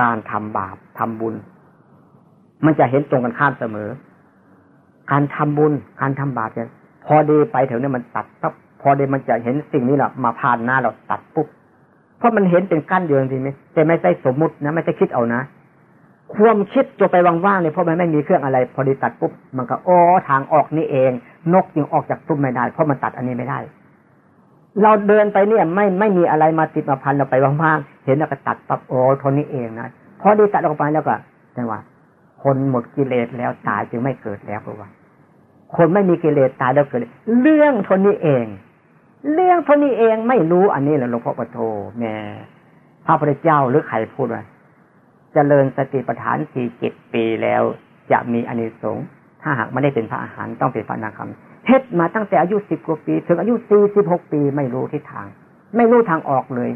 การทำบาปทำบุญ มันจะเห็นตรงกันข้ามเสมอ การทำบุญ การทำบาปเนี่ยพอดีไปแถวนี้มันตัดปั๊บพอดีมันจะเห็นสิ่งนี้แหละมาผ่านหน้าเราตัดปุ๊บเพราะมันเห็นเป็นกั้นเดียวจริงไหมแต่ไม่ใช่สมมุตินะ ไม่ใช่คิดเอานะ ความคิดจะไปว่างๆเนี่ยเพราะมันไม่มีเครื่องอะไร พอดีตัดปุ๊บมันก็โอ้ทางออกนี่เอง นกยังออกจากตุ้มไม่ได้ เพราะมันตัดอันนี้ไม่ได้ เราเดินไปเนี่ย ไม่ไม่มีอะไรมาติดมาพันเราไปว่างๆ เห็นแล้วก็ตัดปับโอ้ทนนี้เองนะพอไดีตัดออกไปแล้วก็แต่ว่า คนหมดกิเลสแล้วตายจึงไม่เกิดแล้วเพราะว่า คนไม่มีกิเลสตายแล้วเกิด เรื่องทนนี้เอง เรื่องทนนี้เองไม่รู้อันนี้แหละหลวงพ่อปโทแม่พระพุทธเจ้าหรือใครพูดว่าเจริญสติปัฏฐานสี่เจ็ดปีแล้วจะมีอานิสงส์ถ้าหากไม่ได้เป็นพระอาหารต้องเป็นพระนาคำเฮ็ดมาตั้งแต่อายุสิบกว่าปี ถึงอายุสี่สิบหกปีไม่รู้ทิศทาง ไม่รู้ทางออกเลย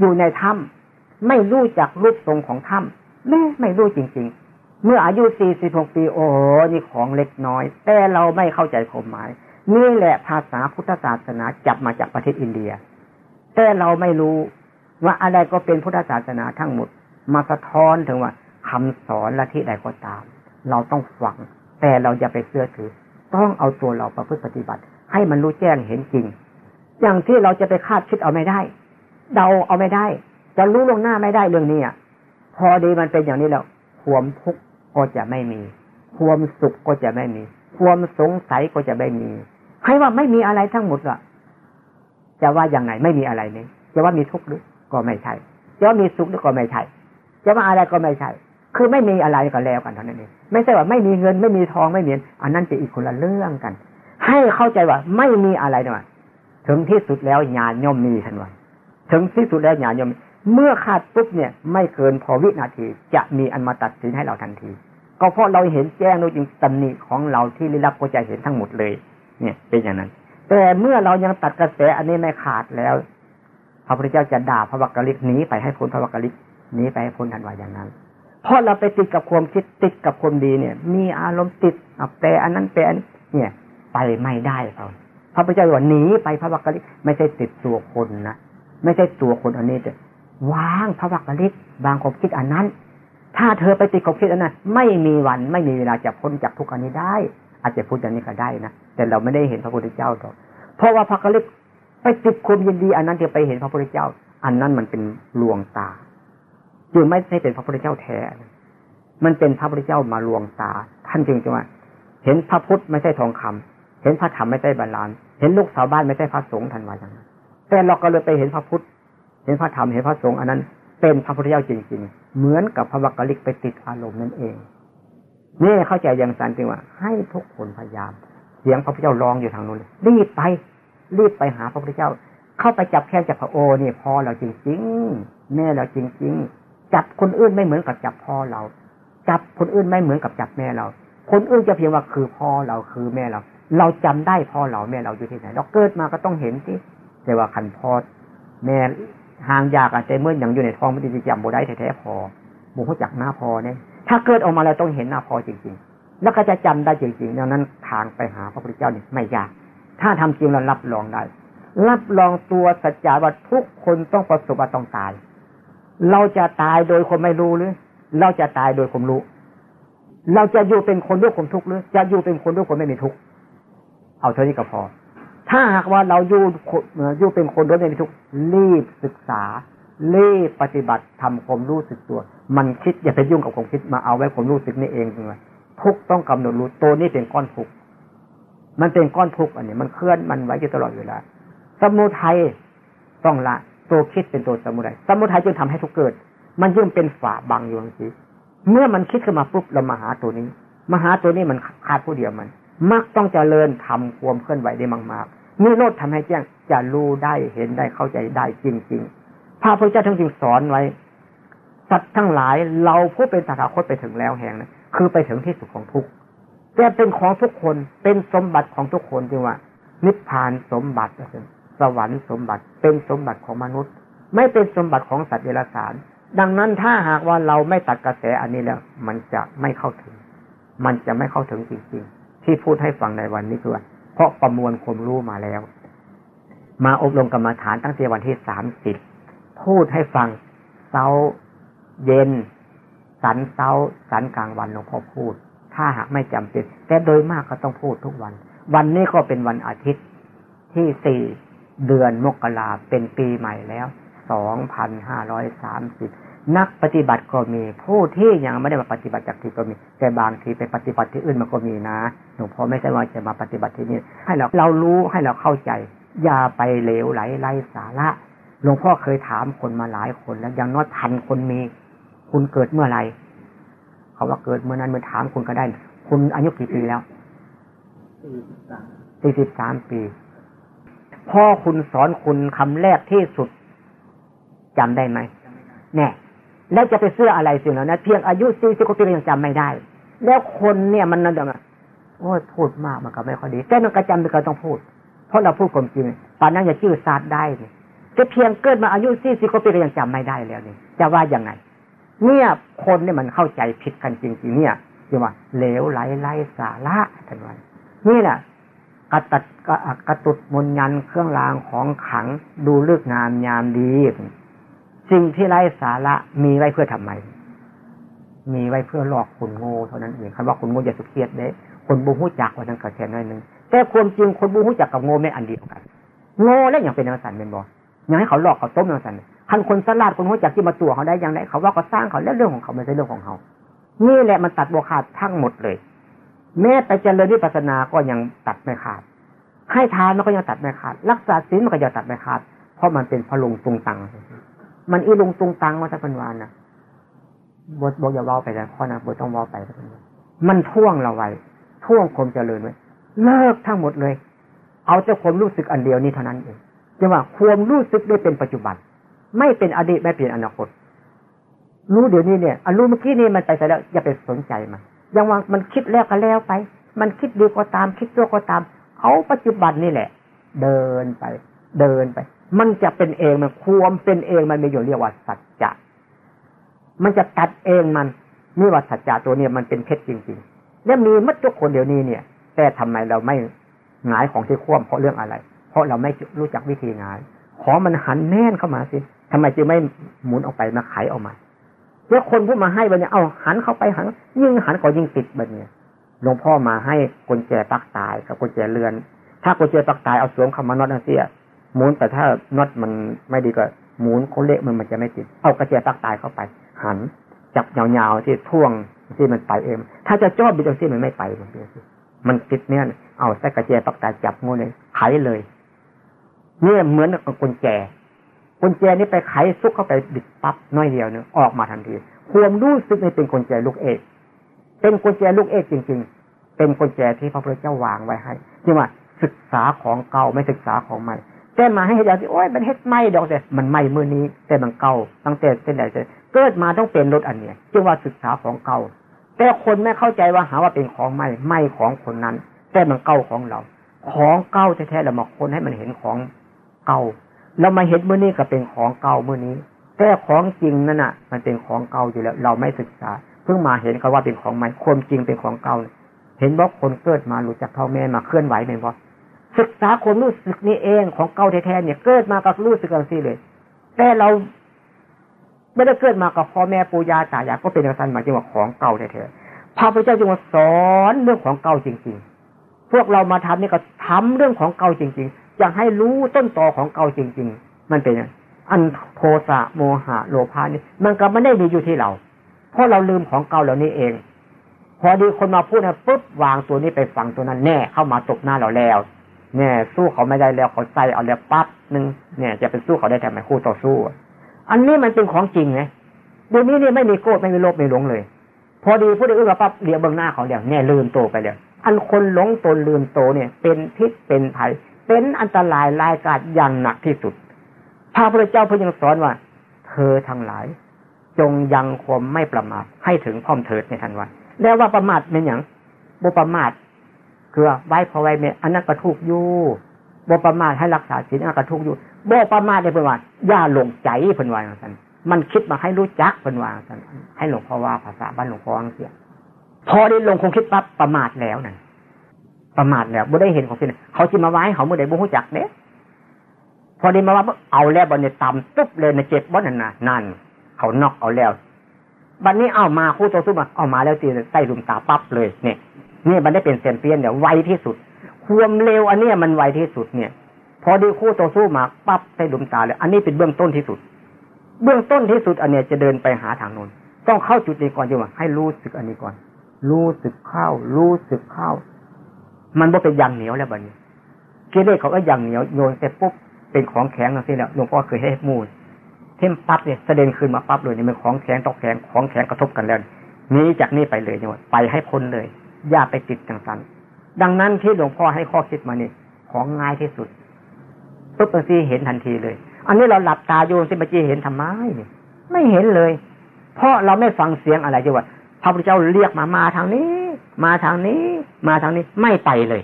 อยู่ในถ้ำไม่รู้จักรูปทรงของถ้ำแม่ไม่รู้จริง ๆ เมื่ออายุสี่สิบหกปีโอ้โหนี่ของเล็กน้อย แต่เราไม่เข้าใจความหมาย นี่แหละภาษาพุทธศาสนาจับมาจากประเทศอินเดีย แต่เราไม่รู้ว่าอะไรก็เป็นพุทธศาสนาทั้งหมด มาสะท้อนถึงว่าคำสอนละที่ใดก็ตาม เราต้องฟัง แต่เราอย่าไปเสื้อถือ ต้องเอาตัวเราประพฤติปฏิบัติ ให้มันรู้แจ้งเห็นจริง อย่างที่เราจะไปคาดคิดเอาไม่ได้ เดาเอาไม่ได้ จะรู้ลงหน้าไม่ได้เรื่องนี้อะพอดีมันเป็นอย่างนี้แล้วความทุกข์ก็จะไม่มี ความสุขก็จะไม่มี ความสงสัยก็จะไม่มีให้ว่าไม่มีอะไรทั้งหมดอะ จะว่าอย่างไหนไม่มีอะไรนี่จะว่ามีทุกข์หรือก็ไม่ใช่จะว่ามีสุขหรือก็ไม่ใช่จะว่าอะไรก็ไม่ใช่ คือไม่มีอะไรก็แล้วกันเท่านั้นเองไม่ใช่ว่าไม่มีเงินไม่มีทองไม่มีอันนั้นจะอีกคนละเรื่องกัน ให้เข้าใจว่าไม่มีอะไรนะถึงที่สุดแล้วญาณย่อมมีทันวัน ถึงที่สุดแล้วญาณย่อมเมื่อขาดปุ๊บเนี่ย ไม่เกินพอวินาที จะมีอันมาตัดสินให้เราทันที ก็เพราะเราเห็นแจ้งโดยจริงตำหนิของเราที่ลิลับก็จะเห็นทั้งหมดเลย เนี่ยเป็นอย่างนั้น แต่เมื่อเรายังตัดกระแสอันนี้ไม่ขาดแล้ว พระพุทธเจ้าจะด่าพระวักกะลิกหนีไปให้พ้นพระวักกะลิกนี้ไปให้พ้นทันว่าอย่างนั้นเพราะเราไปติดกับความคิดติดกับความดีเนี่ย มีอารมณ์ติดอแต่อันนั้นเป็นเนี่ย ไปไม่ได้เราพระพุทธเจ้าว่าหนีไปพระวักกะลิไม่ใช่ติดตัวคนนะ ไม่ใช่ตัวคนอันนี้แต่วางพระวักลิศบางความคิดอันนั้น ถ้าเธอไปติดความคิดอันนั้น ไม่มีวันไม่มีเวลาจะพ้นจากทุกอันนี้ได้ อาจจะพูดอย่างนี้ก็ได้นะแต่เราไม่ได้เห็นพระพุทธเจ้าหรอกเพราะว่าพระกลิศไปติดความยินดีอันนั้นจะไปเห็นพระพุทธเจ้า อันนั้นมันเป็นลวงตาจึงไม่ใช่เป็นพระพุทธเจ้าแท้มันเป็นพระพุทธเจ้ามาลวงตา ท่านจึงจะว่า เห็นพระพุทธไม่ใช่ทองคำเห็นพระธรรมไม่ใช่บาลานเห็นลูกสาวบ้านไม่ใช่พระสงฆ์ทันวาอย่างนั้น แต่เราก็เลยไปเห็นพระพุทธ เห็นพระธรรมเห็นพระสงฆ์อันนั้น เป็นพระพุทธเจ้าจริง ๆ เหมือนกับพระวักกลิกไปติดอารมณ์นั่นเองนี่เข้าใจอย่างสันจริงว่า ให้ทุกคนพยายาม เสียงพระพุทธเจ้าร้องอยู่ทางนู้นรีบไป รีบไปหาพระพุทธเจ้า เข้าไปจับแค่จับพระโอนี่พอเราจริงๆแม่เราจริง ๆ จับคนอื่นไม่เหมือนกับจับพ่อเรา จับคนอื่นไม่เหมือนกับจับแม่เรา คนอื่นจะเพียงว่าคือพ่อเราคือแม่เรา เราจำได้พ่อเราแม่เราอยู่ที่ไหน เราเกิดมาก็ต้องเห็นที่ แต่ว่าขันพ่อแม่ห่างยากอาจจะเมื่ออย่างอยู่ในท้องไม่ได้จำบ่ได้แท้ๆพอบุคจักหน้าพอเนี่ยถ้าเกิดออกมาแล้วต้องเห็นหน้าพอจริง ๆ แล้วก็จะจำได้จริงๆดังนั้นทางไปหาพระพุทธเจ้านี่ไม่ยาก ถ้าทำจริงเรารับรองได้ รับรองตัวสัจจะว่าทุกคนต้องประสบว่าต้องตาย เราจะตายโดยคนไม่รู้หรือ เราจะตายโดยความรู้ เราจะอยู่เป็นคนด้วยความทุกข์หรือ จะอยู่เป็นคนด้วยคนไม่มีทุกข์ เอาเท่านี้ก็พอ ถ้าหากว่าเราอยู่อยู่เป็นคนด้วยไม่มีทุกรีบศึกษารีบปฏิบัติทำความรู้สึกตัว มันคิดอย่าไปยุ่งกับความคิดมาเอาไว้ความรู้สึกนี่เองเลยทุกต้องกำหนดรู้ตัวนี้เป็นก้อนทุกมันเป็นก้อนทุกอันนี้มันเคลื่อนมันไว้อยู่ตลอดเวลาสมุทัยต้องละตัวคิดเป็นตัวสมุทัยสมุทัยจึงทำให้ทุกเกิด มันยิ่งเป็นฝาบังอยู่สิเมื่อมันคิดขึ้นมาปุ๊บเรามาหาตัวนี้มาหาตัวนี้มันขาดผู้เดียวมัน มักต้องเจริญทำความเคลื่อนไหวได้มากๆ นี่โลดทำให้แจ้งจะรู้ได้เห็นได้เข้าใจได้จริง ๆ พระพุทธเจ้าทั้งจึงสอนไว้ สัตว์ทั้งหลายเราผู้เป็นตถาคตไปถึงแล้วแห่งนะคือไปถึงที่สุดของทุกข์แต่เป็นของทุกคนเป็นสมบัติของทุกคนจริงว่า นิพพานสมบัติสวรรค์สมบัติเป็นสมบัติของมนุษย์ ไม่เป็นสมบัติของสัตว์เดรัจฉาน ดังนั้นถ้าหากว่าเราไม่ตัดกระแสอันนี้แล้ว มันจะไม่เข้าถึง มันจะไม่เข้าถึงจริง ๆ ที่พูดให้ฟังในวันนี้คือ เพราะประมวลความรู้มาแล้ว มาอบรมกรรมฐานตั้งแต่วันที่สามสิบพูดให้ฟังเสาเย็น สันเช้าสันกลางวันหลวงพ่อพูด ถ้าหากไม่จำเป็นแต่โดยมากก็ต้องพูดทุกวัน วันนี้ก็เป็นวันอาทิตย์ที่สี่เดือนมกราเป็นปีใหม่แล้วสองพันห้าร้อยสามสิบ นักปฏิบัติก็มี ผู้ที่ยังไม่ได้มาปฏิบัติจากที่ก็มี แต่บางทีไปปฏิบัติที่อื่นมันก็มีนะหลวงพ่อไม่ใช่ว่าจะมาปฏิบัติที่นี่ให้เราเรารู้ให้เราเข้าใจ อย่าไปเหลวไหลไร้สาระหลวงพ่อเคยถามคนมาหลายคนแล้วยังน้อยพันคนมี คุณเกิดเมื่อไรเขาว่าเกิดเมื่อนั้นเมื่อถามคุณก็ได้ คุณอายุกี่ปีแล้วสี่สิบสามปีพ่อคุณสอนคุณคำแรกที่สุดจำได้ไหมแน่ แล้วจะไปเสื้ออะไรสิ่งเหล่านั้นเพียงอายุสี่สิบกว่าปียังจำไม่ได้ แล้วคนเนี่ยมันนั่นเองโอ้พูดมากมันก็ไม่ค่อยดีแต่มันก็จำเป็นก็ต้องพูด เพราะเราพูดความจริงป่านนั้นอย่าชื่อซาดได้เนี่ยจะเพียงเกิดมาอายุสี่สิบกว่าปีก็ยังจำไม่ได้แล้วนี่จะว่ายังไง เนี่ยคนเนี่ยมันเข้าใจผิดกันจริง ๆ เนี่ยคือว่าเหลวไหลไร้สาระทันวันนี่แหละกระตัดกระตุดมนยันเครื่องรางของขังดูเลือกงามยามดี สิ่งที่ไร้สาระมีไว้เพื่อทำไม มีไว้เพื่อหลอกคนโง่เท่านั้นเองคำว่าคนโง่อย่าสุเครียดเด้คนบูฮู้จักว่านั้นก็แค่น้อยนึงแต่ความจริงคนบูฮู้จักกับโง่ไม่อันเดียวกัน โง่แล้วอย่างเป็นนักสันเป็นบ่ยังให้เขาหลอกเขาต้มนักสันคันคนสลาดคนรู้จักที่มาตัวเขาได้อย่างไรเขาว่าเขาสร้างเขาแล้วเรื่องของเขาไม่ใช่เรื่องของเขา นี่แหละมันตัดบวขาดทั้งหมดเลย แม้ไปเจริญวิปัสสนาก็ยังตัดไม่ขาด ให้ทานมันก็ยังตัดไม่ขาด รักษาศีลมันก็ยังตัดไม่ขาด เพราะมันเป็นพลุงตุงตัง มันอีลงตุงตังมาสักพันวานนะบทบอกอย่าว่าไปแล้วข้อนะบทต้องว่าไปสักพันมันท่วงเราไว้ท่วงความเจริญไว้เลิกทั้งหมดเลย เอาแต่ความรู้สึกอันเดียวนี้เท่านั้นเองจะว่าความรู้สึกได้เป็นปัจจุบัน ไม่เป็นอดีตไม่เป็นอนาคต รู้เดี๋ยวนี้เนี่ยอรู้เมื่อกี้นี่มันไปแล้ว อย่าไปสนใจมันยังว่ามันคิดแล้วก็แล้วไป มันคิดดีก็ตาม คิดชั่วก็ตาม เอาปัจจุบันนี่แหละ เดินไป เดินไป มันจะเป็นเองมันความเป็นเองมันไมีอยู่เรียกว่าสัจจะมันจะตัดเองมันนี่ว่าสัจจะตัวเนี้ยมันเป็นเพชรจริงๆแล้วมีมัดทุกคนเดี๋ยวนี้เนี่ย แต่ทำไมเราไม่หงายของที่คว่ำเพราะเรื่องอะไร เพราะเราไม่รู้จักวิธีหงาย ขอมันหันแน่นเข้ามาสิทำไมจึงไม่หมุนออกไปมาไขออกมาแล้วคนผู้มาให้บันเนี่ยเอาหันเข้าไปหันยิ่งหันก็ยิ่งติดบันเนี่ยหลวงพ่อมาให้กุญแจปักตายกับกุญแจเรือน ถ้ากุญแจปักตายเอาสวมคำมานอตเสีย หมุนแต่ถ้าน็อตมันไม่ดีก็หมุนเขาเละมันมันจะไม่ติด เอากระเจียตักตายเข้าไป หันจับยาวๆที่ท่วงที่มันไปเอง ถ้าจะจ่อบิดที่มันไม่ไปมันมันติดเนี่ยเอาใส่กระเจียตักตายจับงูเลยไขเลย เนี่ยเหมือนกุญแจกุญแจนี้ไปไขซุกเข้าไปบิดปั๊บน้อยเดียวเนี่ยออกมาทันทีความรู้สึกในเป็นกุญแจลูกเอกเป็นกุญแจลูกเอกจริง ๆ เป็นกุญแจที่พระพุทธเจ้าวางไว้ให้ที่ว่าศึกษาของเก่าไม่ศึกษาของใหม่ แต่มาให้เห็นอย่างที่โอ้ยมันเฮ็ดไม่ดอกแต่มันไม่มือนี้ แต่มันเก่าตั้งแต่เป็นไหนจเกิดมาต้องเป็นรถอันเนี้ยจึงว่าศึกษาของเก่าแต่คนไม่เข้าใจว่าหาว่าเป็นของใหม่ไม่ของคนนั้น แต่มันเก่าของเรา ของเก่าแท้ๆเรามาคนให้มันเห็นของเก่าเรามาเห็นมือนี้ก็เป็นของเก่ามือนี้ แต่ของจริงนั่นน่ะ มันเป็นของเก่าอยู่แล้ว เราไม่ศึกษา เพิ่งมาเห็นเขาว่าเป็นของใหม่คนจริงเป็นของเก่าเห็นว่าคนเกิดมารู้จักพ่อแม่มาเคลื่อนไหวเป็นว่า ศึกษาความรู้สึกนี้เองของเก่าแท้ๆเนี่ยเกิดมากับรู้สึกกันสิเลย แต่เราไม่ได้เกิดมากับพ่อแม่ปู่ย่าตายายก็เป็นอย่างนั้นหมายถึงว่าของเก่าแท้ๆพระพุทธเจ้าจึงมาสอนเรื่องของเก่าจริง ๆ พวกเรามาทำนี่ก็ทำเรื่องของเก่าจริง ๆ อยากให้รู้ต้นตอของเก่าจริง ๆ มันเป็นอันโทสะโมหะโลภานี่มันก็ไม่ได้มีอยู่ที่เรา เพราะเราลืมของเก่าเหล่านี้เอง พอดีคนมาพูดนะปุ๊บวางตัวนี้ไปฟังตัวนั้นแน่เข้ามาตกหน้าเราแล้ว เนี่ย สู้เขาไม่ได้แล้วเขาใส่เอาแล้วปั๊บหนึ่งเนี่ย จะเป็นสู้เขาได้ทำไมคู่ต่อสู้ อันนี้มันเป็นของจริงไงเดี๋ยวนี้เนี่ยไม่มีโกรธไม่มีโลภไม่หลงเลย พอดีผู้ใดอื่นปั๊บเลียวเบื้องหน้าเขาเดี๋ยวเนี่ยลืมโตไปแล้วอันคนหลงตนลืมโตเนี่ย เป็นพิษเป็นภัยเป็นอันตรายรายการอย่างหนักที่สุดพระพุทธเจ้าพระยังสอนว่า เธอทั้งหลาย จงยังความไม่ประมาทให้ถึงพร้อมเถิดในทันวันแล้วว่าประมาทเป็นอย่างบุประมาท คือไว้พอไว้เมอันนั้นกระทุกอยู่บ่ประมาทให้รักษาศีลอันกระทุกอยู่บ่ประมาทในเพื่นว่าย่าหลงใจเพื่นว่าอย่างนั้นมันคิดมาให้รู้จักเพื่นว่าอย่างนั้นให้หลวงพ่อว่าภาษาบ้านหลวงพ่อเสียพอได้ลงคงคิดปั๊บประมาทแล้วนั่นประมาทแล้วบ่ได้เห็นของสิ่งเขาจิมาไว้เขาเมื่อใดบ่รู้จักเนี้ยพอได้มาว่าเอาแล้วบอลเนี่ยต่ำตุ๊บเลยนะเจ็บบอลนั่นนะนั่น เขานอกเอาแล้วบัดนนี้เอามาคู่ต่อสู้มาเอามาแล้วตีใต้ลุมตาปั๊บเลยเนี่ย นี่มันได้เป็นเซนเปียนเดี๋ยไวที่สุด ความเร็วอันนี้มันไวที่สุดเนี่ย พอดีคู่ต่อสู้มาปั๊บใต้ลุมตาเลย อันนี้เป็นเบื้องต้นที่สุด เบื้องต้นที่สุดอันเนี้ยจะเดินไปหาทางนนต้องเข้าจุดนี้ก่อนจริงว่าให้รู้สึกอันนี้ก่อน รู้สึกเข้า รู้สึกเข้า มันบ่เป็นยางเหนียวแล้วบัดนี้กิเลสเขาก็ยางเหนียวโยนเสร็จปุ๊บเป็นของแข็งอย่างนี้แหละหลวงพ่อเคยให้มูลเท่มปั๊บเนี่ยเสด็จขึ้นมาปั๊บเลยเนี่ยมันของแข็งตอกแข็งของแข็งกระทบกันแล้วนี้จากนี้ไปเลยเนี่ยไปให้พ้นเลย อย่าไปติดจังสันดังนั้นที่หลวงพ่อให้ข้อคิดมานี่ของง่ายที่สุดปุ๊บบางทีเห็นทันทีเลย อันนี้เราหลับตาโยนสิเมื่อกี้เห็นทำไมเนี่ยไม่เห็นเลย เพราะเราไม่ฟังเสียงอะไรจังว่าพระพุทธเจ้าเรียกมามาทางนี้ มาทางนี้ มาทางนี้ไม่ไปเลย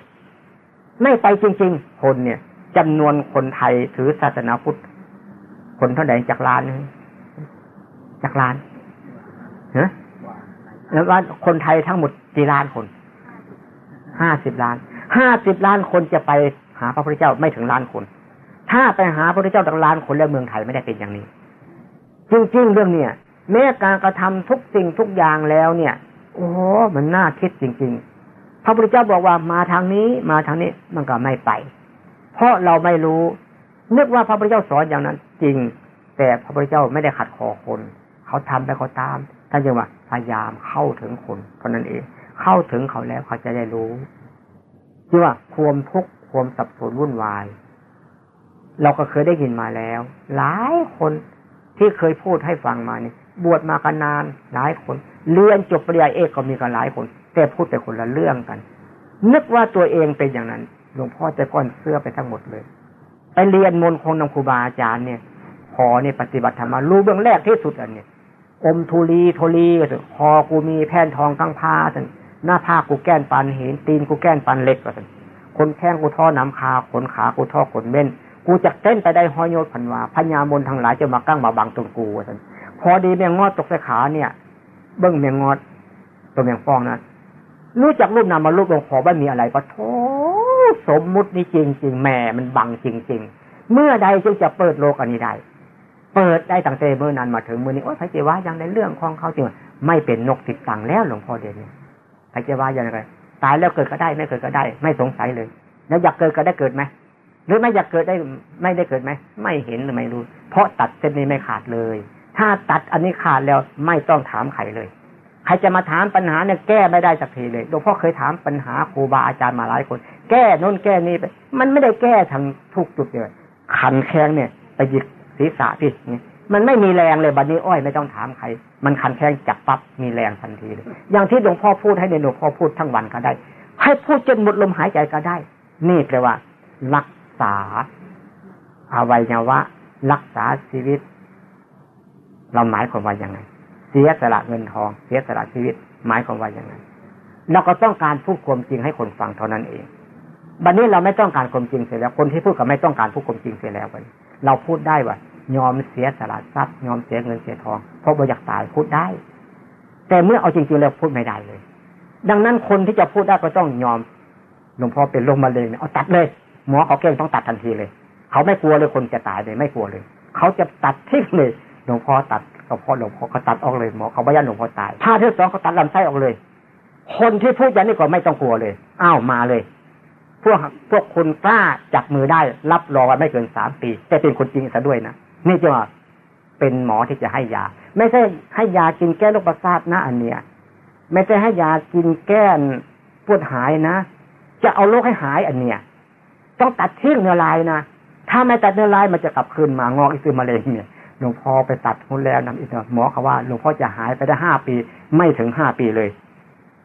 ไม่ไปจริง ๆ คนเนี่ยจำนวนคนไทยถือศาสนาพุทธคนเท่าไหร่จากล้านนึงจากล้านเฮ้ แล้วว่าคนไทยทั้งหมดกี่ล้านคน ห้าสิบล้าน ห้าสิบล้านคนจะไปหาพระพุทธเจ้าไม่ถึงล้านคน ถ้าไปหาพระพุทธเจ้าจากล้านคนแล้วเมืองไทยไม่ได้เป็นอย่างนี้ จริงๆเรื่องเนี้ยแม้การกระทำทุกสิ่งทุกอย่างแล้วเนี่ย โอ้มันน่าคิดจริง ๆ พระพุทธเจ้าบอกว่ามาทางนี้มาทางนี้มันก็ไม่ไป เพราะเราไม่รู้ นึกว่าพระพุทธเจ้าสอนอย่างนั้น จริง แต่พระพุทธเจ้าไม่ได้ขัดคอคน เขาทำไปเขาตามท่านจึงว่า พยายามเข้าถึงคนเท่านั้นเอง เข้าถึงเขาแล้วเขาจะได้รู้ที่ว่าความทุกข์ความสับสนวุ่นวาย เราก็เคยได้ยินมาแล้ว หลายคนที่เคยพูดให้ฟังมานี่บวชมากันนานหลายคน เรียนจบปริญญาเอกก็มีกันหลายคน แต่พูดแต่คนละเรื่องกัน นึกว่าตัวเองเป็นอย่างนั้นหลวงพ่อจะก้อนเสื้อไปทั้งหมดเลย ไปเรียนมนต์คงนำครูบาอาจารย์เนี่ยพอเนี่ยปฏิบัติธรรมารู้เบื้องแรกที่สุดอันเนี่ย อมทุลีทุลีก็ถึงคอกูมีแผ่นทองกังผ้าถึงหน้าผ้ากูแก้นปันเห็นตีนกูแก้นปันเล็กก็ถึงคนแข้งกูท่อน้ำคาขนขากูท่อขนเม่นกูจะเต้นไปได้ห้อยโยพันวาพญามนทั้งหลายจะมากั้งมาบังตรงกูว่าท่นพอดีแมงงอดตกใส่ขาเนี่ย เบิ้งแมงงอดตัวแมงฟองนะรู้จักรูปนามมารูปลงขอว่ามีอะไรปะโถสมมุตินี่จริงจริงแม่มันบังจริงจริงเมื่อใดจึงจะเปิดโลกอันนี้ได้ เปิดได้ตั้งแต่เมื่อนั้นมาถึงเมื่อนี้โอ้ยพระเจ้าว่ายังในเรื่องของเขาจริงไม่เป็นนกติดตังแล้วหลวงพ่อเด่นพระเจ้าว่ายังไงตายแล้วเกิดก็ได้ไม่เกิดก็ได้ ไม่สงสัยเลย แล้วอยากเกิดก็ได้เกิดไหมหรือไม่อยากเกิดได้ไม่ได้เกิดไหมไม่เห็นหรือไม่รู้ เพราะตัดเส้นนี้ไม่ขาดเลย ถ้าตัดอันนี้ขาดแล้วไม่ต้องถามใครเลยใครจะมาถามปัญหาเนี่ยแก้ไม่ได้สักทีเลยหลวงพ่อเคยถามปัญหาครูบาอาจารย์มาหลายคน แก้น้นแก้นี่ไปมันไม่ได้แก้ทางทุกจุดเลยขันแข้งเนี่ยไปหยิก ศีรษะพี่มันไม่มีแรงเลยบัดนี้อ้อยไม่ต้องถามใคร มันขันแข้งจับปั๊บมีแรงทันทีเลย อย่างที่หลวงพ่อพูดให้ในหลวงพ่อพูดทั้งวันก็ได้ ให้พูดจนหมดลมหายใจก็ได้ นี่แปลว่า รักษาอวัยวะ รักษาชีวิต เราหมายความว่าย่างไง เสียสละเงินทอง เสียสละชีวิต หมายความว่าย่างไงเราก็ต้องการพูดความจริงให้คนฟังเท่านั้นเองบัดนนี้เราไม่ต้องการความจริงเสียแล้ว คนที่พูดก็ไม่ต้องการพูดความจริงเสียแล้วไป เราพูดได้ว่ายอมเสียสละทรัพย์ยอมเสียเงินเสียทอง เพราะเราอยากตายพูดได้ แต่เมื่อเอาจริงๆแล้วพูดไม่ได้เลย ดังนั้นคนที่จะพูดได้ก็ต้องยอมหลวงพ่อเป็นโรคมะเร็งเอาตัดเลยหมอเขาเก่งต้องตัดทันทีเลย เขาไม่กลัวเลยคนจะตายเลยไม่กลัวเลย เขาจะตัดทิ้งเลยหลวงพ่อตัดก็พอหลวงพ่อเขาตัดออกเลยหมอเขาไม่ยันหลวงพ่อตายถ้าที่สองเขาตัดลำไส้ออกเลย คนที่พูดอย่างนี้ก็ไม่ต้องกลัวเลยอ้าวมาเลย พวกพวกคุณกล้าจับมือได้ รับรองว่าไม่เกินสามปีแต่เป็นคนจริงซะด้วยนะนี่จะว่าเป็นหมอที่จะให้ยา ไม่ใช่ให้ยากินแก้โรคประสาทนะอันเนี้ยไม่ใช่ให้ยากินแก้ปวดหายนะ จะเอาโรคให้หายอันเนี้ยต้องตัดทิ้งเนื้อลายนะถ้าไม่ตัดเนื้อลายมันจะกลับคืนมางอกอีกคือมะเร็งเนี่ยหลวงพ่อไปตัดหุ้นแล้วนำอีกหมอเขาว่าหลวงพ่อจะหายไปได้ห้าปี ไม่ถึงห้าปีเลย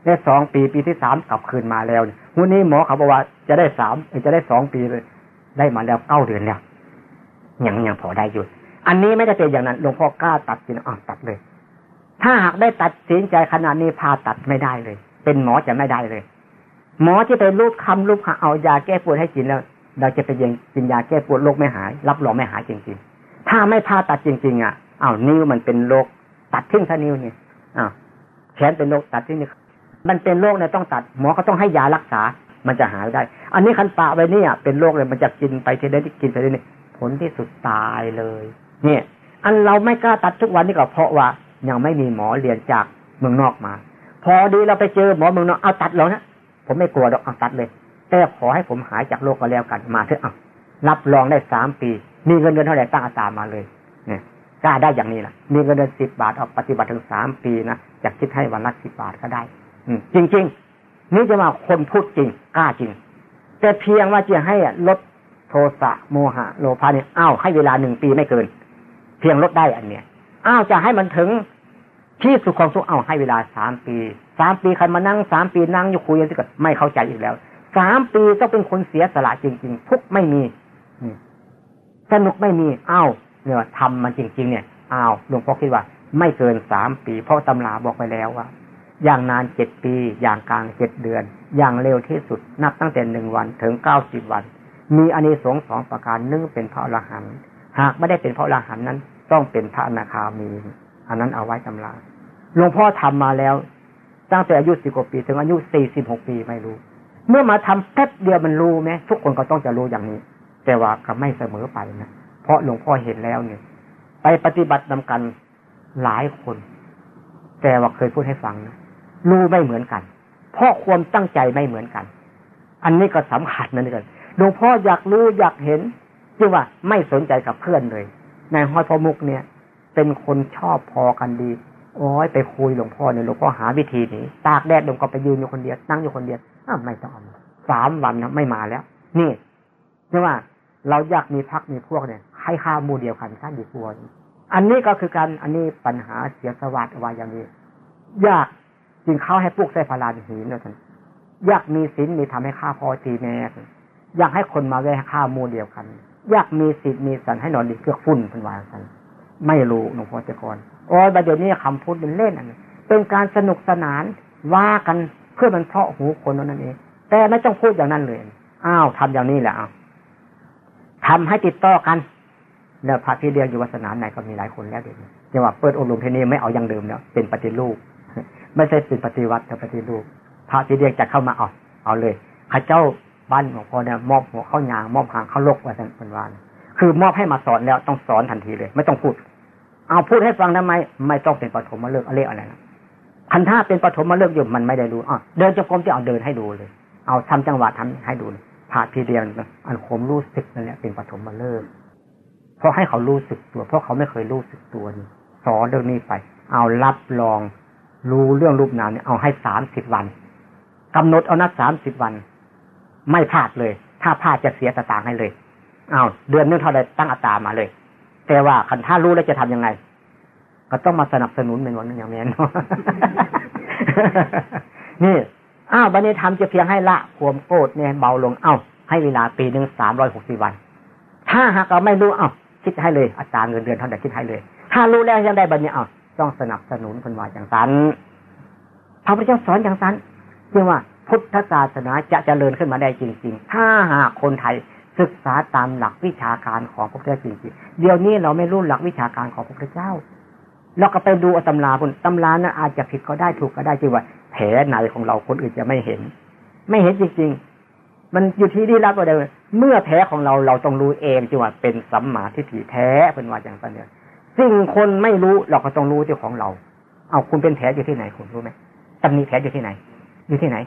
ได้สองปีปีที่สามกลับคืนมาแล้ววันนี้หมอเขาบอกว่าจะได้สามจะได้สองปีเลยได้มาแล้วเก้าเดือนแล้วยังยังพอได้อยู่ อันนี้ไม่ได้เป็นอย่างนั้นหลวงพ่อกล้าตัดสินอะตัดเลย ถ้าหากได้ตัดสินใจขนาดนี้พาตัดไม่ได้เลย เป็นหมอจะไม่ได้เลย หมอที่ไปรูปคำรูปหาเอายาแก้ปวดให้กินแล้ว เราจะไปยังกินยาแก้ปวดโรคไม่หาย รับรองไม่หายจริงๆ ถ้าไม่พาตัดจริง ๆ อะอ้าวนิ้วมันเป็นโรคตัดทิ้งท่านิ้วนี่อ้าวแขนเป็นโรคตัดทิ้งนี่ มันเป็นโรคเนี่ยต้องตัด หมอเขาต้องให้ยารักษา มันจะหายได้ อันนี้คันปะไว้เนี่ยเป็นโรคเลยมันจะกินไปทีเดียวที่กินไปเรื่อยผลที่สุดตายเลย เนี่ย อันเราไม่กล้าตัดทุกวันนี่ก็เพราะว่ายังไม่มีหมอเรียนจากเมืองนอกมา พอดีเราไปเจอหมอเมืองนอกเอาตัดเรานะผมไม่กลัวดอกเอาตัดเลย แต่ขอให้ผมหายจากโรคก็แล้วกันมาเถอะเอารับรองได้สามปี มีเงินเดือนเท่าไหร่ตั้งอาตามาเลยเนี่ยกล้าได้อย่างนี้แหละมีเงินเดือนสิบบาทเอาปฏิบัติถึงสามปีนะจะคิดให้วันละสิบบาทก็ได้ จริง ๆ นี่จะมาคนพูดจริงกล้าจริง แต่เพียงว่าจะให้ลดโทสะโมหะโลภะเนี่ยอ้าวให้เวลาหนึ่งปีไม่เกิน เพียงลดได้อันเนี้ยอ้าวจะให้มันถึงที่สุดของสุขเอาให้เวลาสามปีสามปีใครมานั่งสามปีนั่งอยู่คุยกันที่ก็ไม่เข้าใจอีกแล้วสามปีต้องเป็นคนเสียสละจริง ๆ ทุกไม่มีสนุกไม่มีอ้าวเนี่ยทำมันจริง ๆ เนี่ยอ้าวหลวงพ่อคิดว่า ไม่เกินสามปี เพราะตำราบอกไปแล้วว่า อย่างนานเจ็ดปี อย่างกลางเจ็ดเดือน อย่างเร็วที่สุดนับตั้งแต่หนึ่งวันถึงเก้าสิบวัน มีอานิสงส์สองประการนึ่งเป็นพระอรหันต์หากไม่ได้เป็นพระอรหันต์นั้น ต้องเป็นพระอนาคามี อันนั้นเอาไว้ตำราหลวงพ่อทำมาแล้ว ตั้งแต่อายุสิบกว่าปี ถึงอายุสี่สิบหกปีไม่รู้ เมื่อมาทำแป๊บเดียวมันรู้ไหมทุกคนก็ต้องจะรู้อย่างนี้ แต่ว่าก็ไม่เสมอไปนะเพราะหลวงพ่อเห็นแล้วเนี่ย ไปปฏิบัตินำกันหลายคน แต่ว่าเคยพูดให้ฟังนะ รู้ไม่เหมือนกัน เพราะความตั้งใจไม่เหมือนกัน อันนี้ก็สำคัญนั่นเองหลวงพ่ออยากรู้อยากเห็นจึงว่าไม่สนใจกับเพื่อนเลยในห้อยพอมุกเนี่ย เป็นคนชอบพอกันดีโอ้ยไปคุยหลวงพ่อเนี่ยหลวงพ่อหาวิธีนี้ตากแดดหลวงก็ไปยืนอยู่คนเดียวนั่งอยู่คนเดียวอ้าไม่ต้องสามวันนะไม่มาแล้ว นี่ใช่ว่าเราอยากมีพักมีพวกเนี่ยให้ข้ามูเดียวกันท่านดีกว่าอันนี้ก็คือการอันนี้ปัญหาเสียสวัสดิ์ว่าอย่างนี้ยาก จึงเข้าให้ปลูกใส่พลานหินนะท่านอยากมีศีลมีทำให้ข้าพอตีแม่อยากให้คนมาแว่ข้ามูเดียวกัน อยากมีศีลมีสันให้นอนดีเกือกฝุ่นเป็นวานกันไม่รู้หลวงพ่อเจะก่อนโอ้ยประเดี๋ยวนี้คำพูดเป็นเล่นอันเป็นการสนุกสนานว่ากันเพื่อมันเพาะหูคนนั่นเอง แต่ไม่ต้องพูดอย่างนั้นเลยอ้าวทำอย่างนี้แหละอ้าวทำให้ติดต่อกันแล้วพระที่เรียนอยู่วัสนาไหนก็มีหลายคนแล้วเดี๋ยวนี้จังหวะเปิดอบรมเทนี้ไม่เอาอย่างเดิมแล้วเป็นปฏิรูป ไม่ใช่เป็นปฏิวัติแต่ปฏิรูปพระที่เรียนจะเข้ามาเอาเอาเลยข้าเจ้าบ้านของพ่อเนี่ยมอบหัวเข้ายางมอบหางเข้าลกว่าสันเป็นวานคือมอบให้มาสอนแล้วต้องสอนทันทีเลย ไม่ต้องพูด เอาพูดให้ฟังทำไม ไม่ต้องเป็นปฐมมาเลิกอะไรอะไรนะคันท่าเป็นปฐมมาเลิกอยู่มันไม่ได้รู้อะเดินจงกรมที่เอาเดินให้ดูเลย เอาทำจังหวะทำให้ดูเลยพาทีเดียวอันคมรู้สึกนั่นแหละเป็นปฐมมาเลิกเพราะให้เขารู้สึกตัว เพราะเขาไม่เคยรู้สึกตัวนี่สอนเรื่องนี้ไป เอารับรอง รู้เรื่องรูปนามเนี่ยเอาให้สามสิบวันกำหนดเอานัดสามสิบวัน ไม่พลาดเลย ถ้าพลาดจะเสียสตางค์ให้เลยเอาเดือนนึงเท่าไรตั้งอัตรามาเลย แต่ว่าคันถ้ารู้แล้วจะทํำยังไง ก็ต้องมาสนับสนุนเป็นวันนึงอย่างนี้เนี่อ้าวบันนี้ทำจะเพียงให้ละความโกรธเนี่ยเบาลงเอ้าให้เวลาปีหนึ่งสามร้อยหกสิบวัน ถ้าหากเราไม่รู้เอ้าคิดให้เลยอัตราเงินเดือนเท่าไหร่คิดให้เลย ถ้ารู้แล้วยังได้บันนี้เอ้า ต้องสนับสนุนคนว่าอย่างนั้นพระพุทธเจ้าสอนอย่างนั้นเรียกว่าพุทธศาสนาจะเจริญขึ้นมาได้จริงๆ ถ้าหากคนไทยศึกษาตามหลักวิชาการของพระพุทธเจ้าจริงๆ เดี๋ยวนี้เราไม่รู้หลักวิชาการของพระพุทธเจ้า เราก็ไปดูตำราคุณตำรานะอาจจะผิดก็ได้ถูกก็ได้จริงว่าแผลในของเราคนอื่นจะไม่เห็น ไม่เห็นจริง ๆ มันอยู่ที่ที่รับก็ได้เมื่อแผลของเราเราต้องรู้เองจริงว่าเป็นสัมมาทิฏฐิแท้เป็นว่าอย่างนั้นเนี่ย สิ่งคนไม่รู้เราก็ต้องรู้ที่ของเรา เอาคุณเป็นแผลอยู่ที่ไหนคุณรู้ไหมตำหนิแผลอยู่ที่ไหน อยู่ที่ไหน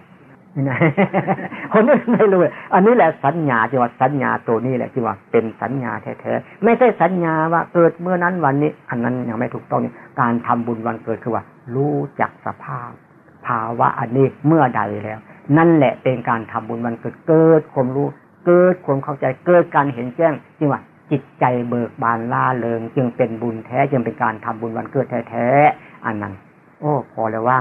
คนนี้ไม่รู้อันนี้แหละสัญญาที่ว่าสัญญาตัวนี้แหละที่ว่าเป็นสัญญาแท้ๆไม่ใช่สัญญาว่าเกิดเมื่อนั้นวันนี้ อันนั้นยังไม่ถูกต้องการทำบุญวันเกิดคือว่า รู้จักสภาพ ภาวะอันนี้เมื่อใดแล้ว นั่นแหละเป็นการทำบุญวันเกิดเกิดความรู้ เกิดความเข้าใจเกิดการเห็นแจ้งจริงว่า จิตใจเบิกบานล่าเริง จึงเป็นบุญแท้จึงเป็นการทำบุญวันเกิดแท้ๆอันนั้น โอ้พอแล้วว่า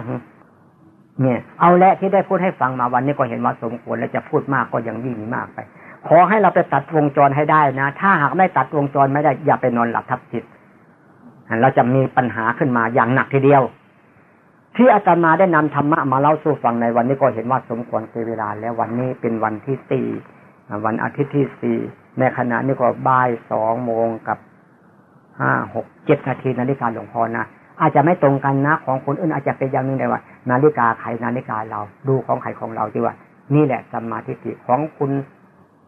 เนี่ย เอาละที่ได้พูดให้ฟังมาวันนี้ก็เห็นว่าสมควรแล้วจะพูดมากก็ยังยิ่งมากไป ขอให้เราไปตัดวงจรให้ได้นะ ถ้าหากไม่ตัดวงจรไม่ได้ อย่าไปนอนหลับทับจิตเราจะมีปัญหาขึ้นมาอย่างหนักทีเดียว ที่อาจารย์มาได้นำธรรมะมาเล่าสู่ฟังในวันนี้ก็เห็นว่าสมควรเวลาแล้ววันนี้เป็นวันที่สี่วันอาทิตย์ที่สี่ ในขณะนี้ก็บ่ายสองโมงกับห้าหกเจ็ดนาทีนาฬิกาหลวงพ่อนะอาจจะไม่ตรงกันนะของคนอื่นอาจจะเป็นอย่างนึงได้ว่า นาฬิกาใครนาฬิกาเรา ดูของใครของเราดีว่า นี่แหละสมาธิิของคุณ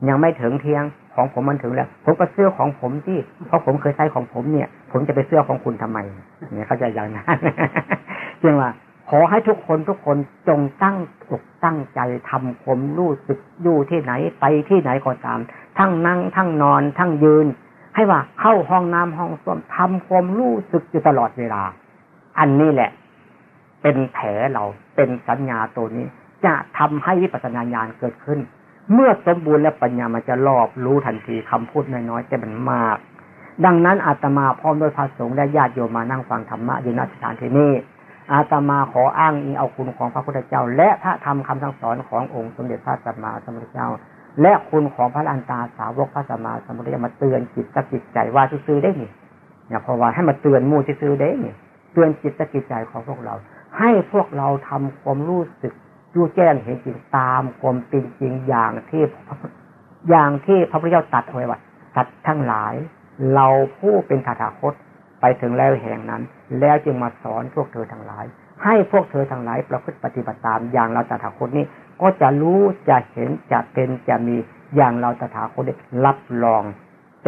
ยังไม่ถึงเที่ยงของผมมันถึงแล้ว ผมก็เสื้อของผมที่เพราะผมเคยใช้ของผมเนี่ย ผมจะไปเสื้อของคุณทำไมเนี่ยเขาจะอย่างนั้นเรียกว่าขอให้ทุกคนทุกคนจงตั้งอกตั้งใจทำความรู้สึกอยู่ที่ไหนไปที่ไหนก็ตาม ทั้งนั่งทั้งนอน ทั้งยืน ให้ว่าเข้าห้องน้ำห้องส้วมทำความรู้สึกอยู่ตลอดเวลา อันนี้แหละ เป็นแผลเราเป็นสัญญาตัวนี้ จะทำให้วิปัสสนาญาณเกิดขึ้น เมื่อสมบูรณ์และปัญญามันจะรอบรู้ทันทีคำพูดน้อยๆแต่มันมาก ดังนั้นอาตมาพร้อมด้วยพระสงฆ์และญาติโยมมานั่งฟังธรรมะอยู่ณสถานที่นี้อาตมาขออ้างอิงเอาคุณของพระพุทธเจ้า และพระธรรมคำสั่งสอนขององค์สมเด็จพระสัมมาสัมพุทธเจ้า และคุณของพระอันตาสาวกพระสัมมาสัมพุทธเจ้ามาเตือนจิตสกิจใจว่าซื้อได้นี่เนี่ยเพราะว่าให้มาเตือนมู่ที่ซื้อได้นี่เตือนจิตสกิจใจของพวกเรา ให้พวกเราทำความรู้สึกรู้แจ้งเห็นจริงตามความเป็นจริงอย่างที่อย่างที่พระพุทธเจ้าตัดเอาไว้ว่าสัตว์ทั้งหลาย เราผู้เป็นถาคตไปถึงแล้วแห่งนั้น แล้วจึงมาสอนพวกเธอทั้งหลาย ให้พวกเธอทั้งหลายประพฤติปฏิบัติตามอย่างเราตถาคตนี้ ก็จะรู้จะเห็นจะเป็นจะมีอย่างเราตถาคตรับรอง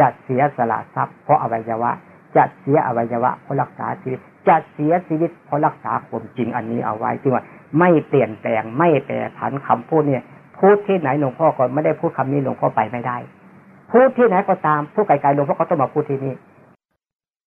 จะเสียสละทรัพย์เพราะอวัยวะ จะเสียอวัยวะเพราะรักษาชีวิต จะเสียชีวิตเพราะรักษาความจริงอันนี้เอาไว้ที่ว่าไม่เปลี่ยนแปลงไม่แปรผันคำพูดเนี่ยพูดที่ไหนหลวงพ่อก็ไม่ได้พูดคำนี้หลวงพ่อไปไม่ได้พูดที่ไหนก็ตามพูดไกลๆหลวงพ่อก็ต้องมาพูดที่นี่